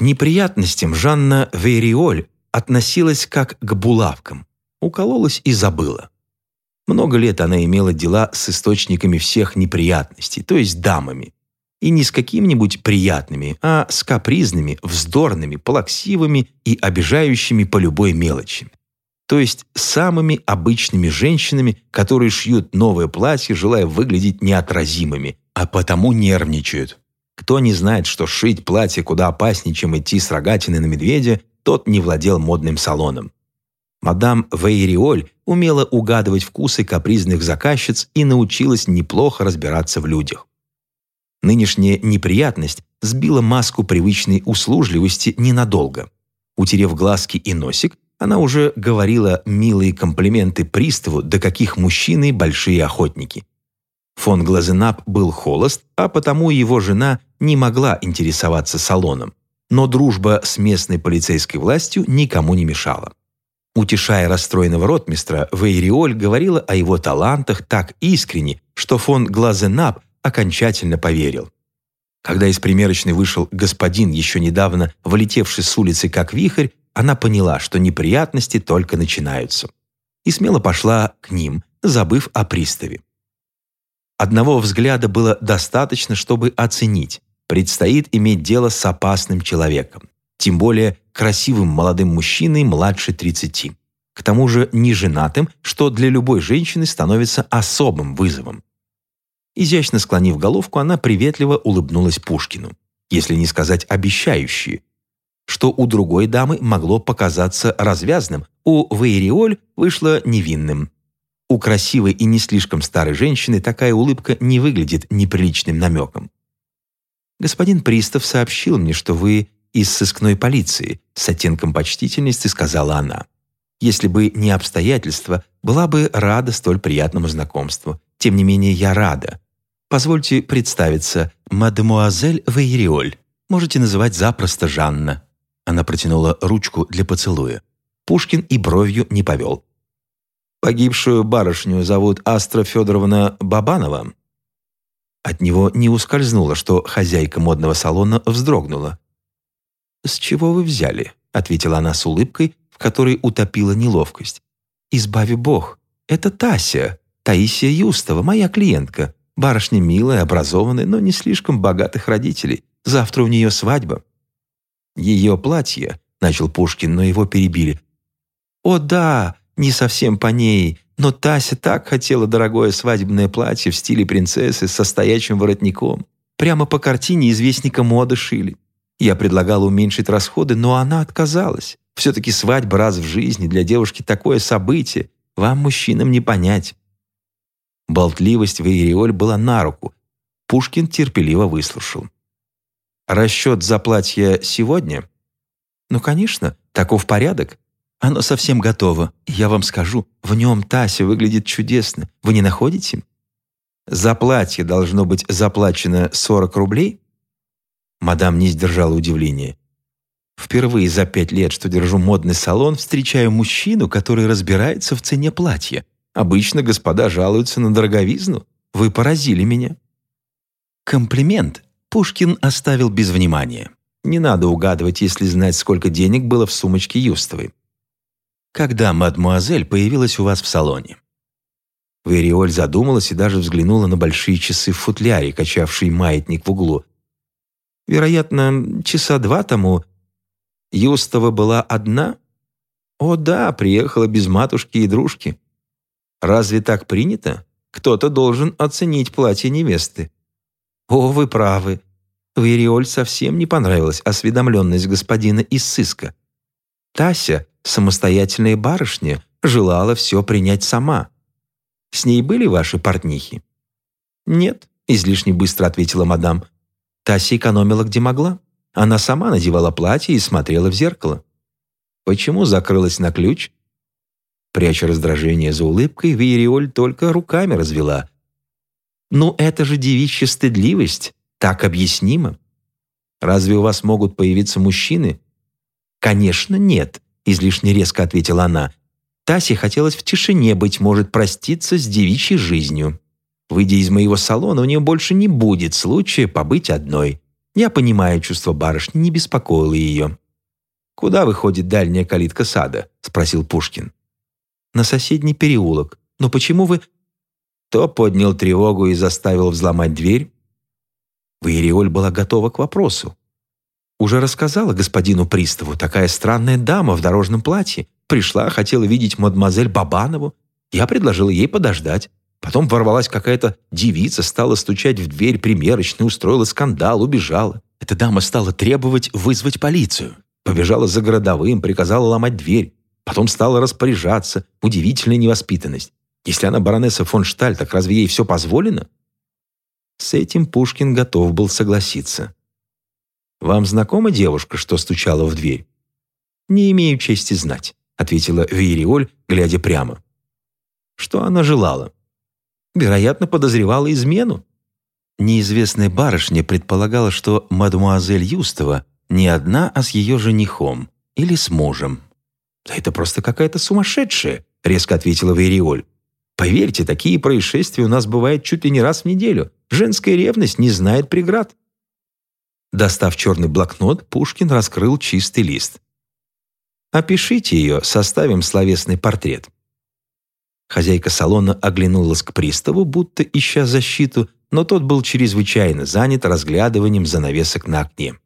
Неприятностям Жанна Вериоль относилась как к булавкам. Укололась и забыла. Много лет она имела дела с источниками всех неприятностей, то есть дамами. И не с какими-нибудь приятными, а с капризными, вздорными, плаксивыми и обижающими по любой мелочи. То есть самыми обычными женщинами, которые шьют новое платье, желая выглядеть неотразимыми, а потому нервничают. Кто не знает, что шить платье куда опаснее, чем идти с рогатиной на медведя, тот не владел модным салоном. Мадам Вейриоль умела угадывать вкусы капризных заказчиц и научилась неплохо разбираться в людях. Нынешняя неприятность сбила маску привычной услужливости ненадолго. Утерев глазки и носик, она уже говорила милые комплименты приставу, до каких мужчины большие охотники. Фон Глазенап был холост, а потому его жена не могла интересоваться салоном. Но дружба с местной полицейской властью никому не мешала. Утешая расстроенного ротмистра, Вейриоль говорила о его талантах так искренне, что фон Глазенап окончательно поверил. Когда из примерочной вышел господин, еще недавно влетевший с улицы как вихрь, она поняла, что неприятности только начинаются. И смело пошла к ним, забыв о приставе. Одного взгляда было достаточно, чтобы оценить. Предстоит иметь дело с опасным человеком. Тем более красивым молодым мужчиной младше 30. К тому же неженатым, что для любой женщины становится особым вызовом. Изящно склонив головку, она приветливо улыбнулась Пушкину. Если не сказать обещающе, что у другой дамы могло показаться развязным, у Вейриоль вышло невинным. У красивой и не слишком старой женщины такая улыбка не выглядит неприличным намеком. «Господин Пристав сообщил мне, что вы из сыскной полиции», с оттенком почтительности сказала она. «Если бы не обстоятельства, была бы рада столь приятному знакомству. Тем не менее, я рада. Позвольте представиться, мадемуазель Вейриоль. Можете называть запросто Жанна». Она протянула ручку для поцелуя. Пушкин и бровью не повел. «Погибшую барышню зовут Астра Федоровна Бабанова». От него не ускользнуло, что хозяйка модного салона вздрогнула. «С чего вы взяли?» — ответила она с улыбкой, в которой утопила неловкость. «Избави Бог, это Тася, Таисия Юстова, моя клиентка. Барышня милая, образованная, но не слишком богатых родителей. Завтра у нее свадьба». «Ее платье», — начал Пушкин, но его перебили. «О да, не совсем по ней, но Тася так хотела дорогое свадебное платье в стиле принцессы со стоячим воротником. Прямо по картине известника моды шили. Я предлагал уменьшить расходы, но она отказалась. Все-таки свадьба раз в жизни для девушки такое событие. Вам, мужчинам, не понять». Болтливость Вейриоль была на руку. Пушкин терпеливо выслушал. Расчет за платье сегодня? Ну, конечно, таков порядок. Оно совсем готово. Я вам скажу, в нем Тася выглядит чудесно. Вы не находите? За платье должно быть заплачено 40 рублей? Мадам не сдержала удивления. Впервые за пять лет, что держу модный салон, встречаю мужчину, который разбирается в цене платья. Обычно господа жалуются на дороговизну. Вы поразили меня. Комплимент Пушкин оставил без внимания. Не надо угадывать, если знать, сколько денег было в сумочке Юстовой. Когда мадмуазель появилась у вас в салоне? Вериоль задумалась и даже взглянула на большие часы в футляре, качавший маятник в углу. Вероятно, часа два тому. Юстова была одна? О да, приехала без матушки и дружки. Разве так принято? Кто-то должен оценить платье невесты. «О, вы правы. Вириоль совсем не понравилась осведомленность господина из сыска. Тася, самостоятельная барышня, желала все принять сама. С ней были ваши портнихи?» «Нет», — излишне быстро ответила мадам. Тася экономила где могла. Она сама надевала платье и смотрела в зеркало. Почему закрылась на ключ? Пряча раздражение за улыбкой, Вириоль только руками развела, ну, это же девичья стыдливость, так объяснимо. Разве у вас могут появиться мужчины? Конечно, нет, излишне резко ответила она. Тасе хотелось в тишине, быть может, проститься с девичьей жизнью. Выйдя из моего салона, у нее больше не будет случая побыть одной. Я понимаю чувство барышни, не беспокоило ее. «Куда выходит дальняя калитка сада?» – спросил Пушкин. «На соседний переулок. Но почему вы...» То поднял тревогу и заставил взломать дверь. Ваериоль была готова к вопросу. Уже рассказала господину приставу, такая странная дама в дорожном платье. Пришла, хотела видеть мадемуазель Бабанову. Я предложила ей подождать. Потом ворвалась какая-то девица, стала стучать в дверь примерочной, устроила скандал, убежала. Эта дама стала требовать вызвать полицию. Побежала за городовым, приказала ломать дверь. Потом стала распоряжаться. Удивительная невоспитанность. Если она баронесса фон Шталь, так разве ей все позволено? С этим Пушкин готов был согласиться. «Вам знакома девушка, что стучала в дверь?» «Не имею чести знать», — ответила Виериоль, глядя прямо. «Что она желала?» «Вероятно, подозревала измену». Неизвестная барышня предполагала, что мадемуазель Юстова не одна, а с ее женихом или с мужем. «Это просто какая-то сумасшедшая», — резко ответила Вериоль. «Поверьте, такие происшествия у нас бывают чуть ли не раз в неделю. Женская ревность не знает преград». Достав черный блокнот, Пушкин раскрыл чистый лист. «Опишите ее, составим словесный портрет». Хозяйка салона оглянулась к приставу, будто ища защиту, но тот был чрезвычайно занят разглядыванием занавесок на окне.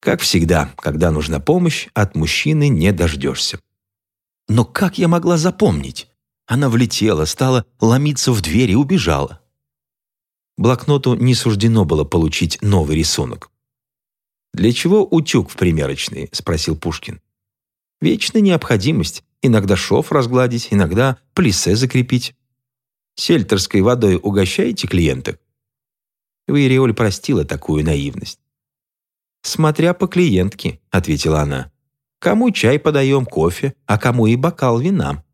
Как всегда, когда нужна помощь, от мужчины не дождешься. Но как я могла запомнить? Она влетела, стала ломиться в дверь и убежала. Блокноту не суждено было получить новый рисунок. «Для чего утюг в примерочной?» – спросил Пушкин. «Вечная необходимость. Иногда шов разгладить, иногда плисе закрепить. Сельтерской водой угощаете клиенток?» Ваериоль простила такую наивность. «Смотря по клиентке», — ответила она. «Кому чай подаем, кофе, а кому и бокал вина».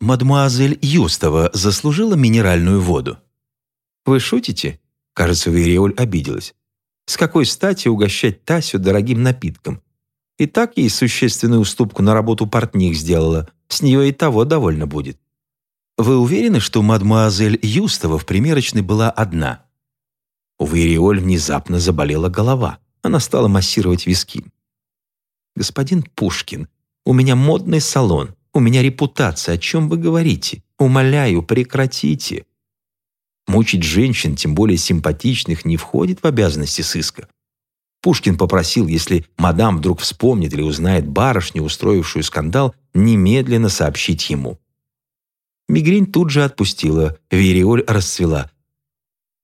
Мадмуазель Юстова заслужила минеральную воду. «Вы шутите?» Кажется, Вириоль обиделась. «С какой стати угощать Тасю дорогим напитком? И так ей существенную уступку на работу портних сделала. С нее и того довольно будет». «Вы уверены, что мадмуазель Юстова в примерочной была одна?» У Вириоль внезапно заболела голова. Она стала массировать виски. «Господин Пушкин, у меня модный салон, у меня репутация, о чем вы говорите? Умоляю, прекратите!» Мучить женщин, тем более симпатичных, не входит в обязанности сыска. Пушкин попросил, если мадам вдруг вспомнит или узнает барышню, устроившую скандал, немедленно сообщить ему. Мигрень тут же отпустила, Вериоль расцвела.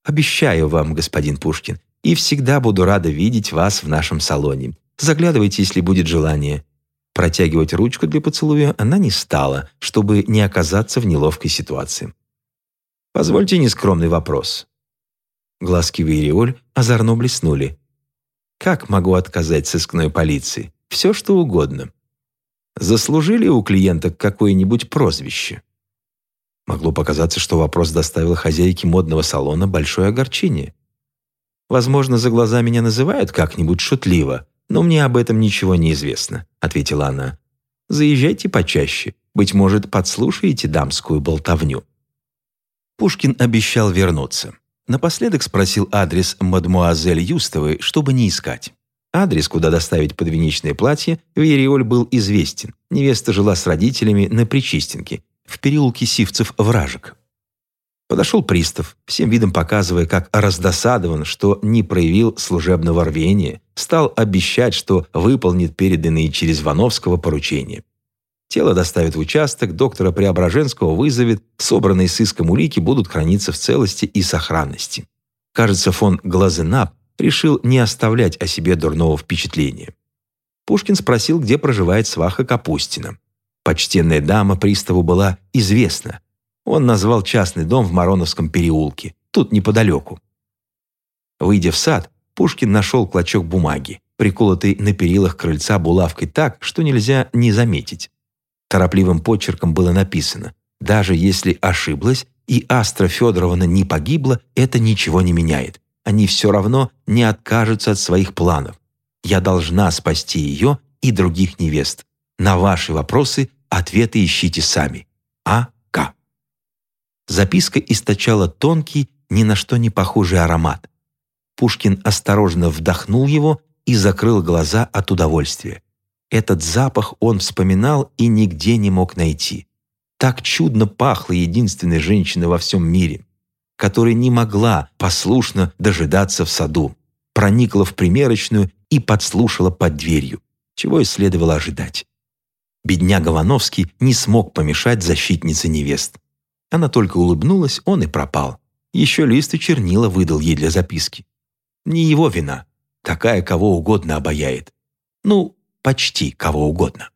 «Обещаю вам, господин Пушкин, и всегда буду рада видеть вас в нашем салоне. Заглядывайте, если будет желание». Протягивать ручку для поцелуя она не стала, чтобы не оказаться в неловкой ситуации. «Позвольте нескромный вопрос». Глазки Вириоль озорно блеснули. «Как могу отказать сыскной полиции? Все, что угодно. Заслужили у клиенток какое-нибудь прозвище?» Могло показаться, что вопрос доставил хозяйке модного салона большое огорчение. Возможно, за глаза меня называют как-нибудь шутливо, но мне об этом ничего не известно», — ответила она. «Заезжайте почаще. Быть может, подслушаете дамскую болтовню». Пушкин обещал вернуться. Напоследок спросил адрес мадмуазель Юстовой, чтобы не искать. Адрес, куда доставить подвенечное платье, Вериоль был известен. Невеста жила с родителями на Причистенке, в переулке Сивцев-Вражек. Подошел пристав, всем видом показывая, как раздосадован, что не проявил служебного рвения, стал обещать, что выполнит переданные через Вановского поручения. Тело доставят в участок, доктора Преображенского вызовет, собранные сыском улики будут храниться в целости и сохранности. Кажется, фон Глазенап решил не оставлять о себе дурного впечатления. Пушкин спросил, где проживает сваха Капустина. Почтенная дама приставу была известна, он назвал частный дом в Мароновском переулке, тут неподалеку. Выйдя в сад, Пушкин нашел клочок бумаги, приколотый на перилах крыльца булавкой так, что нельзя не заметить. Торопливым почерком было написано «Даже если ошиблась и Астра Федоровна не погибла, это ничего не меняет. Они все равно не откажутся от своих планов. Я должна спасти ее и других невест. На ваши вопросы ответы ищите сами. А. Записка источала тонкий, ни на что не похожий аромат. Пушкин осторожно вдохнул его и закрыл глаза от удовольствия. Этот запах он вспоминал и нигде не мог найти. Так чудно пахла единственная женщина во всем мире, которая не могла послушно дожидаться в саду, проникла в примерочную и подслушала под дверью, чего и следовало ожидать. Бедняга Вановский не смог помешать защитнице невест. Она только улыбнулась, он и пропал. Еще лист и чернила выдал ей для записки. Не его вина. Такая кого угодно обаяет. Ну, почти кого угодно.